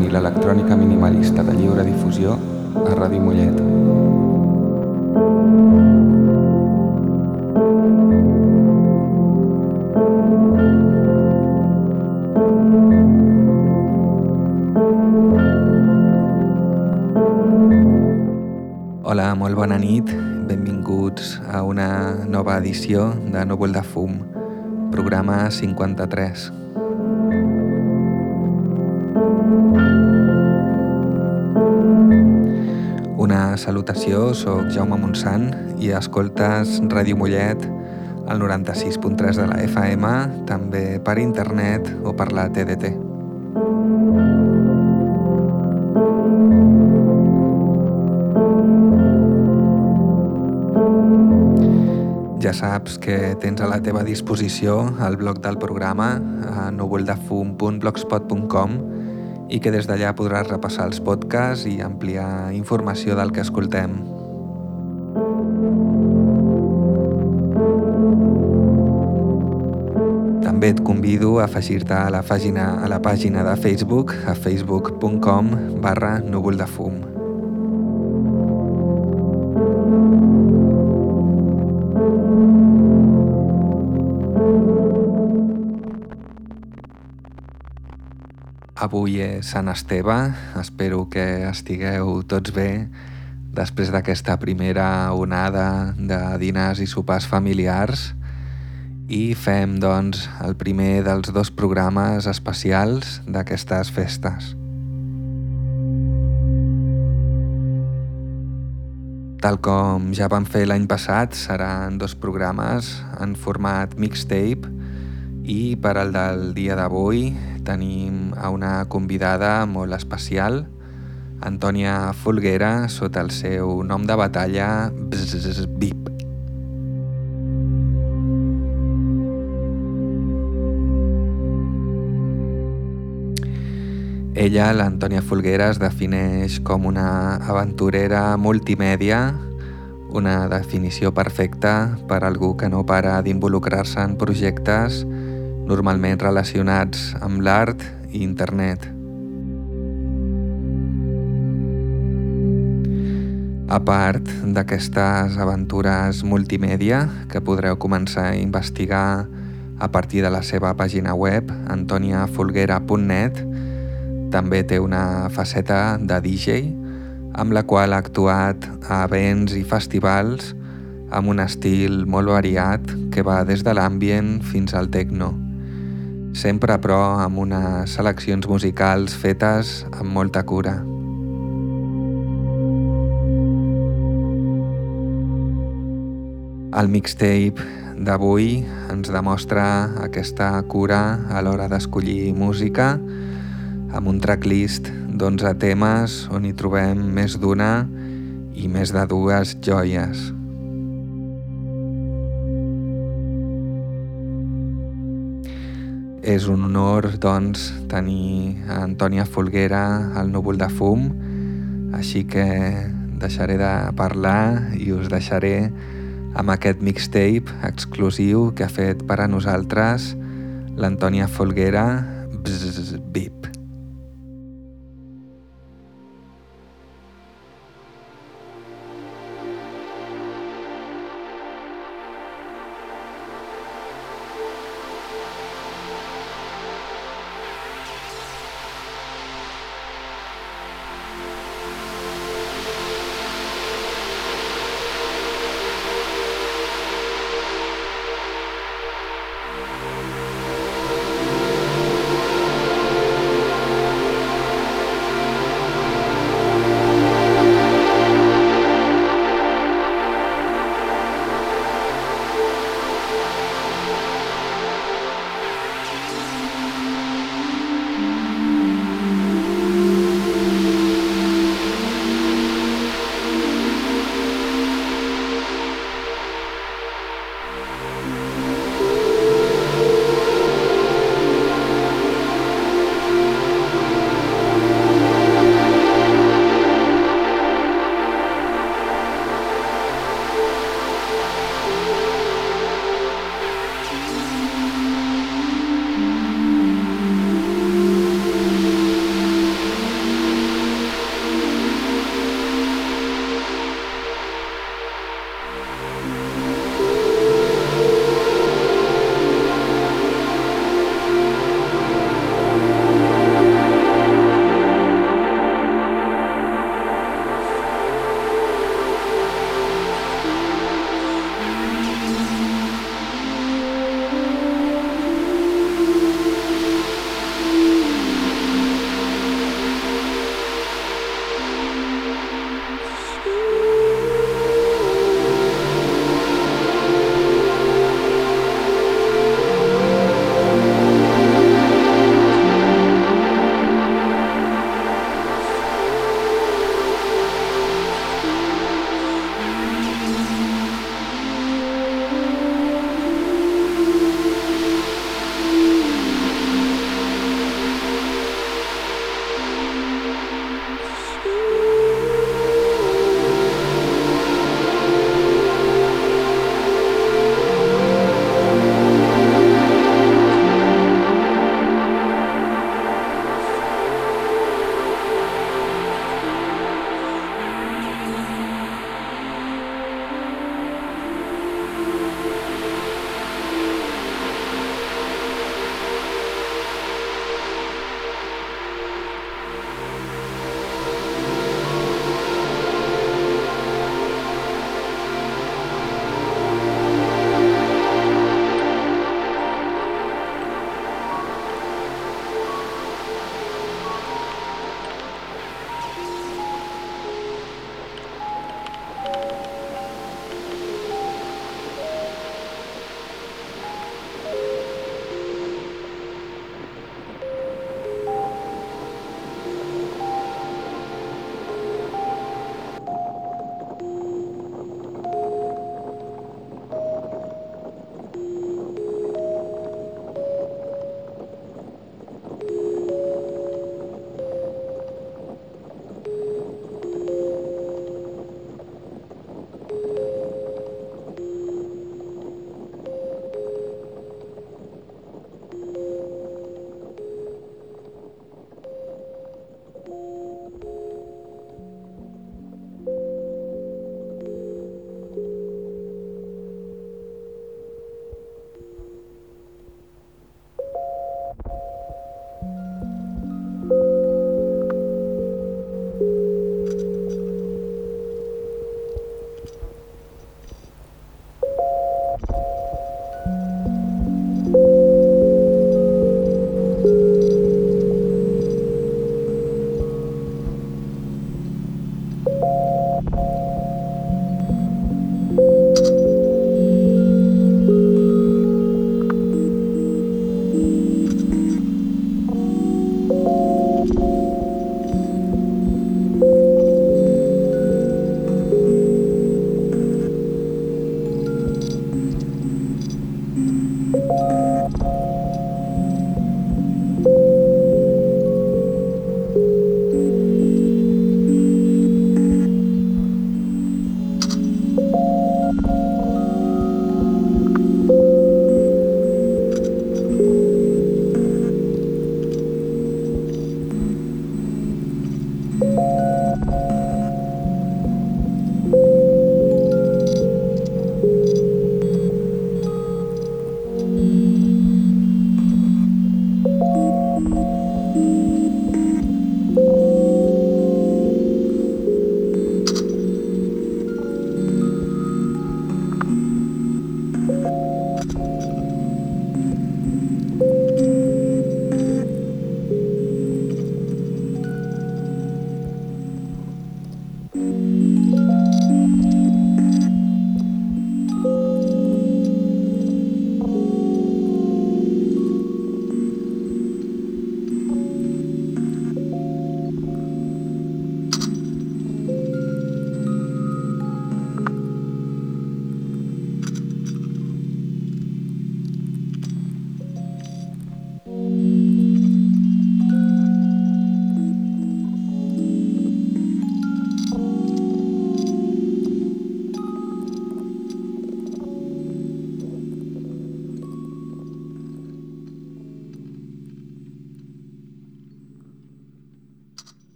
i l'electrònica minimalista de lliure difusió a Ràdio Mollet. Hola, molt bona nit. Benvinguts a una nova edició de Núvol de Fum, programa 53. Salutació, sóc Jaume Montsant i escoltes Ràdio Mollet al 96.3 de la FM, també per internet o per la TDT. Ja saps que tens a la teva disposició el blog del programa a núvoldefum.blogspot.com i que des d'allà podràs repassar els podcasts i ampliar informació del que escoltem. També et convido a afegir-te a la pàgina a la pàgina de Facebook a facebook.com barra núvoldefum. Avui és Sant Esteve, espero que estigueu tots bé després d'aquesta primera onada de dinars i sopars familiars i fem, doncs, el primer dels dos programes especials d'aquestes festes. Tal com ja vam fer l'any passat, seran dos programes en format mixtape i per al del dia d'avui tenim a una convidada molt especial, Antònia Folguera, sota el seu nom de batalla Bzzz Ella, l'Antònia Folguera, es defineix com una aventurera multimèdia, una definició perfecta per algú que no para d'involucrar-se en projectes normalment relacionats amb l'art i internet. A part d'aquestes aventures multimèdia que podreu començar a investigar a partir de la seva pàgina web antoniafolguera.net, també té una faceta de DJ amb la qual ha actuat a events i festivals amb un estil molt variat que va des de l'ambient fins al techno sempre però amb unes seleccions musicals fetes amb molta cura. El mixtape d'avui ens demostra aquesta cura a l'hora d'escollir música amb un tracklist d'11 temes on hi trobem més d'una i més de dues joies. És un honor, doncs, tenir a Antònia Folguera al núvol de fum, així que deixaré de parlar i us deixaré amb aquest mixtape exclusiu que ha fet per a nosaltres l'Antònia Folguera Bzzz, Bip.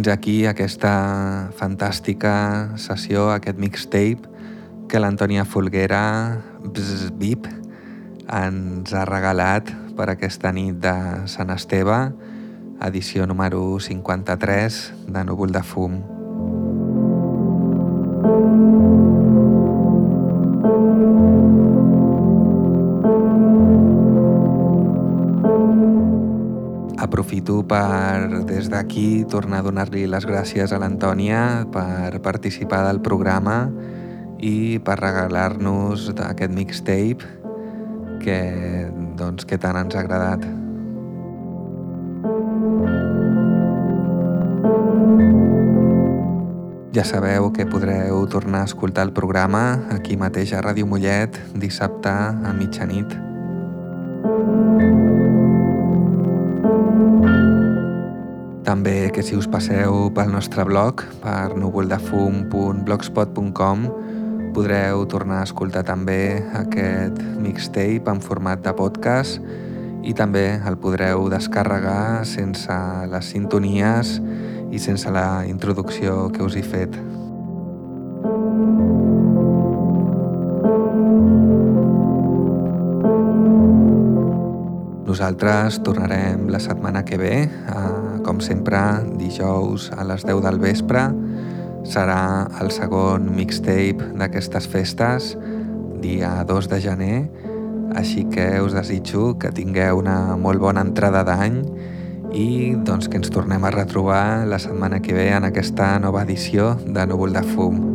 Fins aquí aquesta fantàstica sessió, aquest mixtape que l'Antònia Folguera Bzz, Bip ens ha regalat per aquesta nit de Sant Esteve, edició número 53 de Núvol de Fum. Aprofito per, des d'aquí, tornar a donar-li les gràcies a l'Antònia per participar del programa i per regalar-nos aquest mixtape que, doncs, que tant ens ha agradat. Ja sabeu que podreu tornar a escoltar el programa aquí mateix a Ràdio Mollet dissabte a mitjanit. També que si us passeu pel nostre blog, per núvoldefum.blogspot.com, podreu tornar a escoltar també aquest mixtape en format de podcast i també el podreu descarregar sense les sintonies i sense la introducció que us he fet. Nosaltres tornarem la setmana que ve, eh, com sempre, dijous a les 10 del vespre. Serà el segon mixtape d'aquestes festes, dia 2 de gener, així que us desitjo que tingueu una molt bona entrada d'any i doncs, que ens tornem a retrobar la setmana que ve en aquesta nova edició de Núvol de Fum.